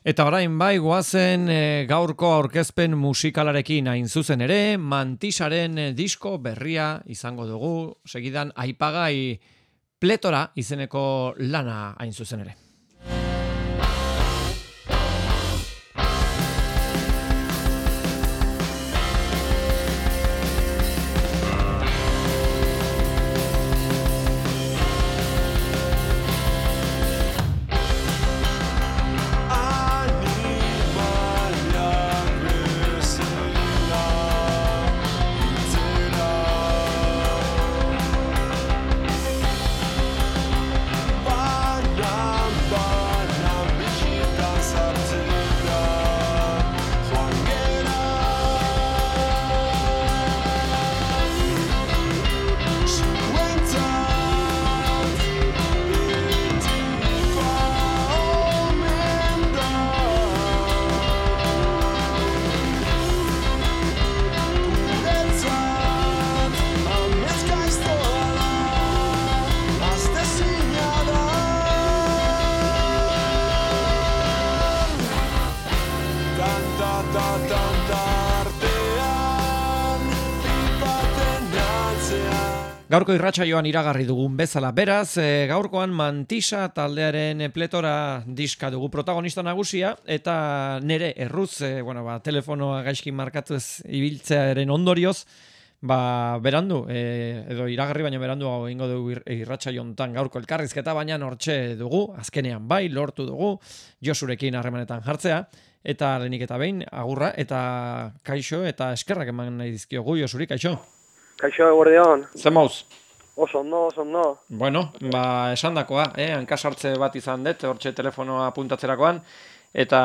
Eta orain bai guazen e, gaurko aurkezpen musikalarekin hain zuzen ere, mantisaren e, disko berria izango dugu, segidan aipagai pletora izeneko lana hain zuzen ere. Gaurko irratsaioan iragarri dugun bezala. Beraz, e, gaurkoan Mantisa taldearen pletora diska dugu protagonista nagusia eta nere erruz, e, bueno, ba, telefonoa gaizkin markatu ez ibiltzearen ondorioz, ba, berandu, e, edo iragarri baina berandu hau ingo dugu irratsaio hontan gaurko elkarrizketa baina hortxe dugu, azkenean bai, lortu dugu, Josurekin harremanetan jartzea, eta lenik eta behin, agurra, eta kaixo, eta eskerrak eman nahi dizkiogu, Josuri, kaixo? Kaixo eguerdeon. Zer mauz? Oso ondo, oso ondo. Bueno, ba, esan dakoa, eh? hankasartze bat izan dut, hortxe telefonoa puntatzerakoan, eta,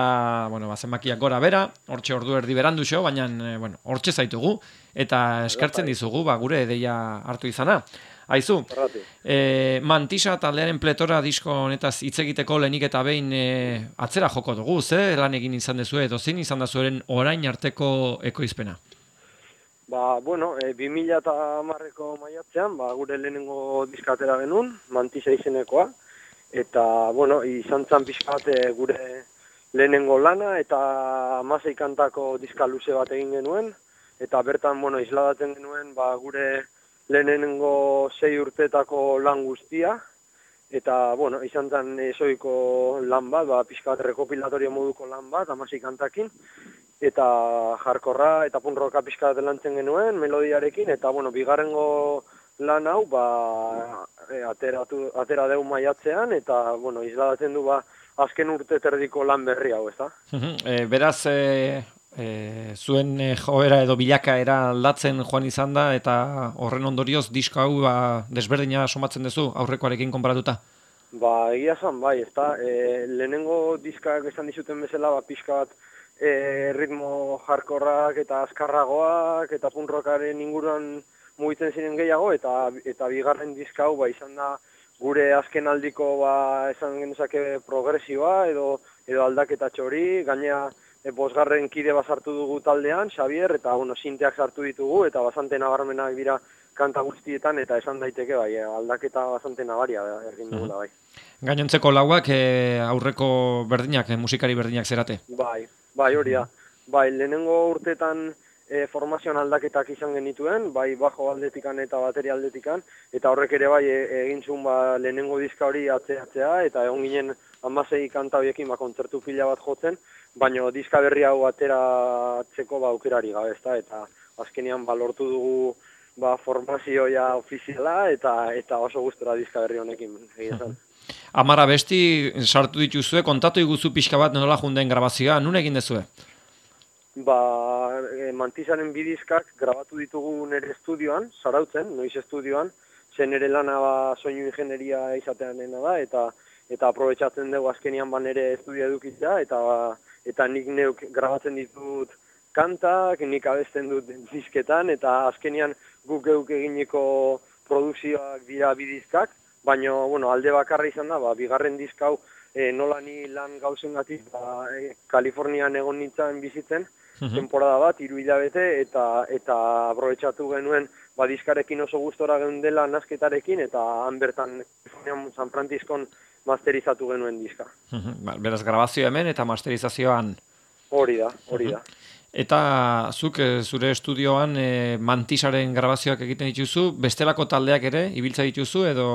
bueno, ba, zenbakiak gora bera, hortxe ordu erdi berandu xo, baina, e, bueno, hortxe zaitugu, eta eskartzen dizugu, ba, gure edeia hartu izana. Aizu, e, mantisa taldearen pletora disko honetaz hitz egiteko lehenik eta behin e, atzera joko dugu, ze lan egin izan dezu, edo zin izan da zuen orain arteko ekoizpena? Ba, bueno, e, 2000 eta marreko maiatzean, ba, gure lehenengo diskatera genuen, mantisa izenekoa, eta, bueno, izan zan pixkat e, gure lehenengo lana, eta amasei kantako diska luze bat egin genuen, eta bertan, bueno, isladatzen genuen, ba, gure lehenengo sei urtetako lan guztia, eta, bueno, izan zan ezoiko lan bat, ba, pixkat rekopilatorio moduko lan bat, amasei kantakin, eta jarkorra eta punroka pixka lantzen genuen melodiarekin eta bueno, bigarrengo lan hau ba, e, ateratu, atera deu maiatzean eta bueno, izladatzen du ba, azken urte terdiko lan berri hau, ez da? e, beraz, e, e, zuen joera edo bilaka era aldatzen joan izan da eta horren ondorioz disko hau ba, desberdina somatzen duzu aurrekoarekin konparatuta? Ba, egia zan, bai, ez da, e, lehenengo diskak esan dizuten bezala, ba, pixka bat, e, ritmo jarkorrak eta azkarragoak eta punrokaren inguruan mugitzen ziren gehiago eta eta bigarren diska hau ba izan da gure azken aldiko ba esan genezake progresioa edo edo aldaketa txori. Gainea e, bosgarren kide basartu dugu taldean Xavier eta bueno sinteak sartu ditugu eta basante nabarmenak dira kanta guztietan eta esan daiteke bai aldaketa basante nabaria egin dugula bai Gainontzeko lauak e, aurreko berdinak, e, musikari berdinak zerate? Bai, Bai, hori da. Bai, lehenengo urtetan e, formazioan aldaketak izan genituen, bai bajo aldetikan eta bateria aldetikan, eta horrek ere bai e, egin zuen ba, lehenengo diska hori atzeatzea, eta egon ginen amasei kanta horiekin ba, kontzertu pila bat jotzen, baina diska berri hau ateratzeko ba, aukerari gabe, ezta? eta azkenean ba, lortu dugu ba, formazioa ofiziala, eta eta oso gustora diska berri honekin egin Amara besti sartu dituzue, kontatu iguzu pixka bat nola junden grabazioa, nun egin dezue? Ba, e, mantizaren bidizkak grabatu ditugu nere estudioan, sarautzen, noiz estudioan, zen nere lana ba, soinu ingenieria izatean dena da, eta eta aprobetsatzen dugu azkenian ba nere estudia edukitza, eta eta nik neuk grabatzen ditut kantak, nik abesten dut disketan, eta azkenian guk geuk egineko produkzioak dira bidizkak, baina bueno, alde bakarra izan da, ba, bigarren diskau e, nola ni lan gauzen gati, ba, e, Kalifornian egon nintzen bizitzen, mhm. temporada bat, iru hilabete, eta eta aprobetsatu genuen ba, diskarekin oso gustora dela nasketarekin, eta han bertan San Franciscon masterizatu genuen diska. Ba, beraz, grabazio hemen eta masterizazioan. Hori da, hori da. Eta zuk eh, zure estudioan e, mantisaren grabazioak egiten dituzu, bestelako taldeak ere, ibiltza dituzu edo...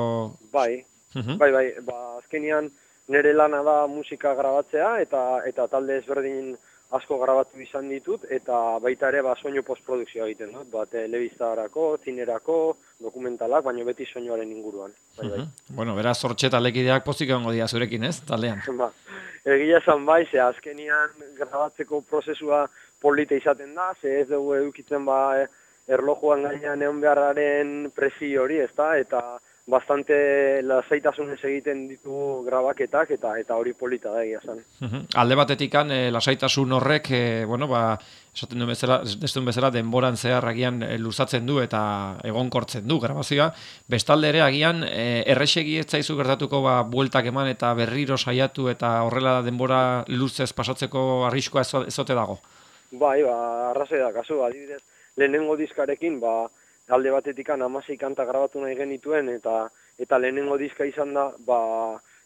Bai, bai, bai, ba, azkenian nire lana da musika grabatzea eta eta talde ezberdin asko grabatu izan ditut, eta baita ere ba, soinu postprodukzioa egiten dut, ba, telebiztarako, zinerako, dokumentalak, baina beti soinuaren inguruan. Bai, bai. Bueno, beraz, sortxe talekideak pozik egongo dira zurekin, ez, taldean? Ba, egia esan bai, ze azkenian grabatzeko prozesua polite izaten da, ze ez dugu edukitzen ba, erlojuan gainean egon beharraren presi hori, ez da, eta bastante lasaitasunez egiten ditu grabaketak eta eta hori polita da egia Alde batetikan e, lasaitasun horrek e, bueno, ba, esaten du bezala, esaten bezala denboran zehar agian e, luzatzen du eta egonkortzen du grabazioa. Bestalde ere agian e, erresegi ez zaizu gertatuko ba bueltak eman eta berriro saiatu eta horrela denbora luzez pasatzeko arriskoa ezote dago. Bai, ba, arrazoi da, kasu, adibidez, lehenengo diskarekin, ba, alde batetik amasei kanta grabatu nahi genituen, eta eta lehenengo diska izan da, ba,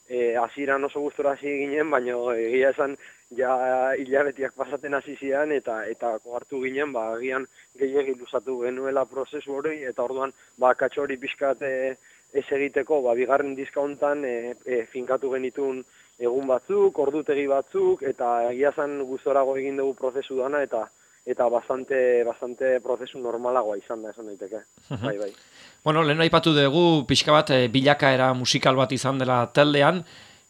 e, aziran oso gustora hasi ginen, baina egia esan ja hilabetiak pasaten hasi zian, eta eta hartu ginen, ba, agian gehiagi luzatu genuela prozesu hori, eta orduan, ba, katxori pixkat e, ez egiteko, ba, bigarren diska hontan e, e, finkatu genitun egun batzuk, ordutegi batzuk, eta egia esan gustorago egin dugu prozesu dana, eta eta bastante, bastante prozesu normalagoa izan da, esan daiteke. bai, bai. Bueno, lehen aipatu dugu, pixka bat, e, bilakaera musikal bat izan dela taldean,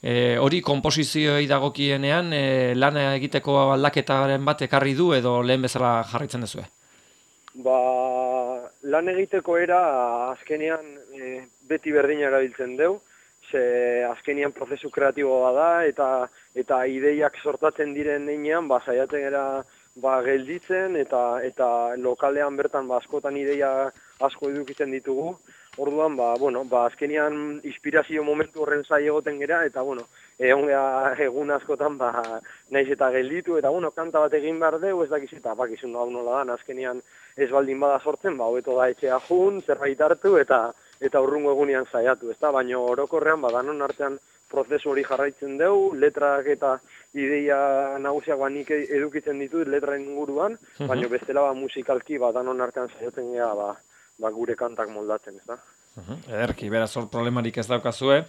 e, hori komposizioi dagokienean, e, lan egiteko aldaketaren bat ekarri du edo lehen bezala jarraitzen duzu? Ba, lan egiteko era azkenean e, beti berdina erabiltzen deu, ze azkenean prozesu kreatiboa da, eta eta ideiak sortatzen diren neinean, ba, saiatzen era ba, gelditzen eta eta lokalean bertan ba, askotan ideia asko edukitzen ditugu. Orduan, ba, bueno, ba, azkenian inspirazio momentu horren zai egoten gera, eta, bueno, egon egun askotan, ba, naiz eta gelditu, eta, bueno, kanta bat egin behar dugu, ez dakiz, eta, bakizun da, nola da, azkenian ez baldin bada sortzen, ba, hobeto da etxea jun, zerbait hartu, eta, eta urrungo egunean zaiatu, ez da, baina orokorrean, ba, danon artean prozesu hori jarraitzen dugu, letrak eta ideia nagusiak ba nik edukitzen ditut letra inguruan, mhm. baina bestela ba musikalki ba danon artean saiatzen gea ba, ba gure kantak moldatzen, ezta. Mhm. Ederki, beraz hor problemarik ez daukazue.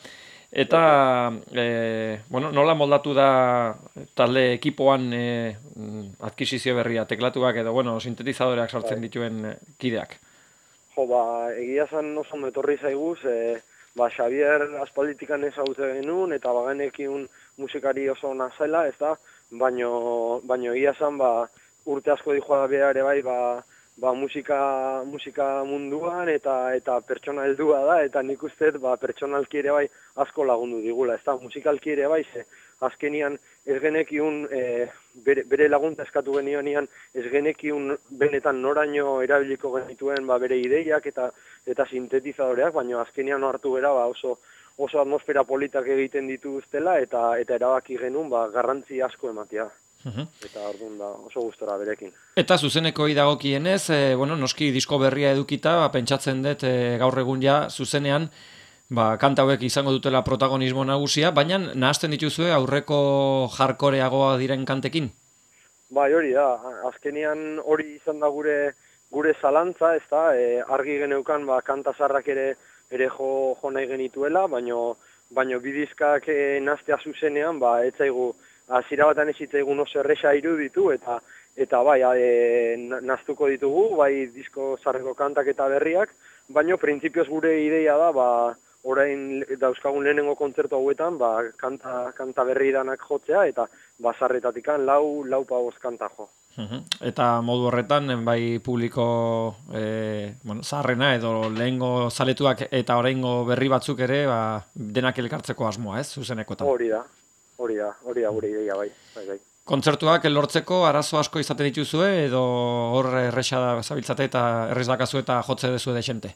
Eta, e, bueno, nola moldatu da talde ekipoan e, adkisizio berria, teklatuak edo, bueno, sintetizadoreak sortzen bai. dituen kideak? Jo, ba, egia zan oso metorri zaiguz, e, ba, Xavier aspalditikan ezagutzen genuen, eta baganekin musikari oso ona zela, ez da, baino, baino ia zan, ba, urte asko di joa da ere bai, ba, ba, musika, musika munduan eta eta pertsona heldua da, eta nik uste, ba, pertsonalki ere bai asko lagundu digula, ez da, musikalki ere bai, ze, azkenian ez genekiun e, bere, bere lagunta eskatu genionean ez genekiun benetan noraino erabiliko genituen ba, bere ideiak eta eta sintetizadoreak, baina azkenian hartu bera ba, oso oso atmosfera politak egiten dituztela eta eta erabaki genuen ba, garrantzi asko ematea. Eta orduan da oso gustora berekin. Eta zuzeneko idagokienez, e, bueno, noski disko berria edukita, ba, pentsatzen dut e, gaur egun ja zuzenean, ba, kanta hauek izango dutela protagonismo nagusia, baina nahazten dituzue aurreko jarkoreagoa diren kantekin? Bai, hori da, azkenian hori izan da gure gure zalantza, ez da, e, argi geneukan ba, kanta zarrak ere ere jo, jo nahi genituela, baino, baino bidizkak e, naztea zuzenean, ba, etzaigu, azira batan ezitzaigu oso erresa iruditu, eta eta bai, e, naztuko ditugu, bai disko zarreko kantak eta berriak, baino printzipioz gure ideia da, ba, orain dauzkagun lehenengo kontzertu hauetan, ba, kanta, kanta berri danak jotzea, eta basarretatik lau, lau pagoz kanta jo. Eta modu horretan, bai publiko e, bueno, zarrena edo lehengo zaletuak eta oraingo berri batzuk ere, ba, denak elkartzeko asmoa, ez, zuzenekotan? Hori da, hori da, hori da, gure ideia, bai, bai, bai. Kontzertuak elortzeko arazo asko izaten dituzue edo hor erresa zabiltzate eta errez dakazu eta jotze dezu desente?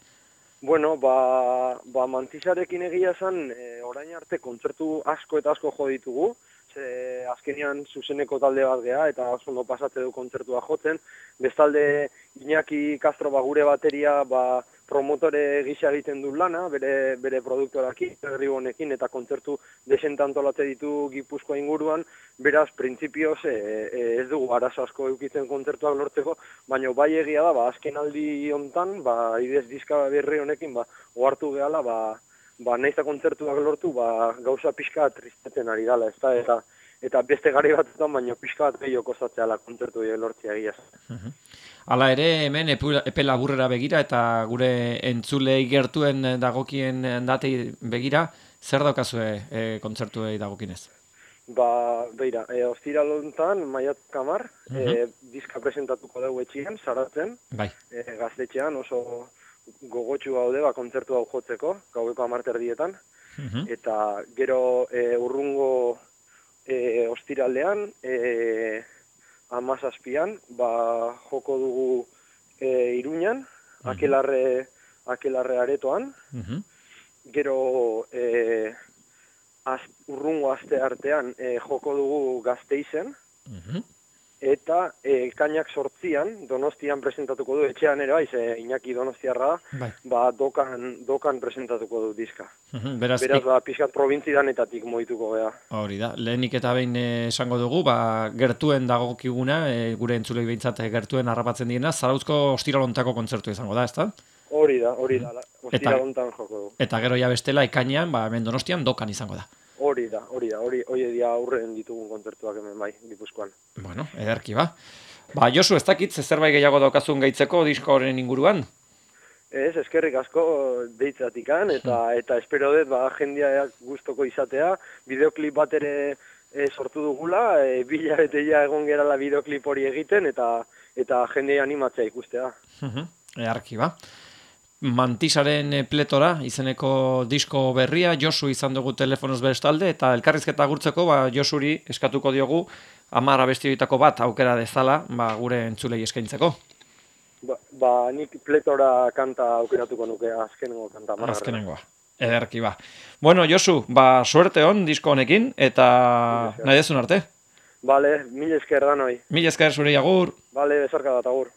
Bueno, ba, ba mantisarekin egia zen, e, orain arte kontzertu asko eta asko jo ditugu, ze azkenean zuzeneko talde bat geha, eta oso ondo pasatze du kontzertua jotzen. Bestalde, Iñaki Castro ba, gure bateria ba, promotore gisa egiten du lana, bere, bere produktoraki, herri eta kontzertu desentantolatze ditu Gipuzkoa inguruan, beraz, printzipioz, e, e, ez dugu arazo asko eukitzen kontzertuak lortzeko, baina bai egia da, ba, azken aldi hontan, ba, idez diska berri honekin, ba, ohartu gehala, ba, ba, nahiz kontzertuak lortu, ba, gauza pixka tristetzen ari dala, ez da, eta, eta beste gari batzutan, baina pixka bat gehiago kostatzea la kontzertu lortzea egia. Hala ere, hemen epe laburrera begira eta gure entzulei gertuen dagokien datei begira, zer daukazue e, kontzertuei dagokinez? Ba, beira, e, ostira lontan, maiat kamar, e, diska presentatuko dugu etxien, zaratzen, bai. e, gaztetxean oso gogotxu gaude, ba, kontzertu hau jotzeko, gaueko amarterdietan, eta gero e, urrungo e, ostiraldean, e, amazazpian, ba, joko dugu e, iruñan, akelarre, akelarre aretoan, gero e, az, urrungo aste artean e, joko dugu gazteizen, eta e, kainak sortzian, donostian presentatuko du, etxean ere bai, ze Iñaki donostiarra, bai. ba, dokan, dokan presentatuko du diska. Beraz, Beraz, ba, pixkat probintzidanetatik moituko gea. Hori da, lehenik eta behin eh, esango dugu, ba, gertuen dagokiguna, e, gure entzulei behintzat eh, gertuen harrapatzen diena, zarauzko ostiralontako kontzertu izango da, ezta? Hori da, hori da, ostira hontan joko du. Eta gero ja bestela ikainean, ba, hemen donostian dokan izango da. Hori da, hori da, hori hori dia aurren ditugun kontzertuak hemen bai, Gipuzkoan. Bueno, ederki ba. Ba, Josu, ez dakit, ze zerbait gehiago daukazun gaitzeko disko horren inguruan? Ez, eskerrik asko deitzatikan, eta eta espero dut, ba, jendeak gustoko izatea, bideoklip bat ere e, sortu dugula, e, bila ja egon gerala bideoklip hori egiten, eta eta jendea animatzea ikustea. Earki ba. Mantisaren pletora, izeneko disko berria, Josu izan dugu telefonoz bestalde, eta elkarrizketa gurtzeko, ba, Josuri eskatuko diogu, amara bestioitako bat aukera dezala, ba, gure entzulei eskaintzeko. Ba, ba, nik pletora kanta aukeratuko nuke azkenengo kanta. Marra. Azkenengoa. Ederki ba. Bueno, Josu, ba, suerte hon disko honekin, eta nahi dezun arte. Bale, mil esker da noi. Mil esker zure agur. Bale, besarka da, agur.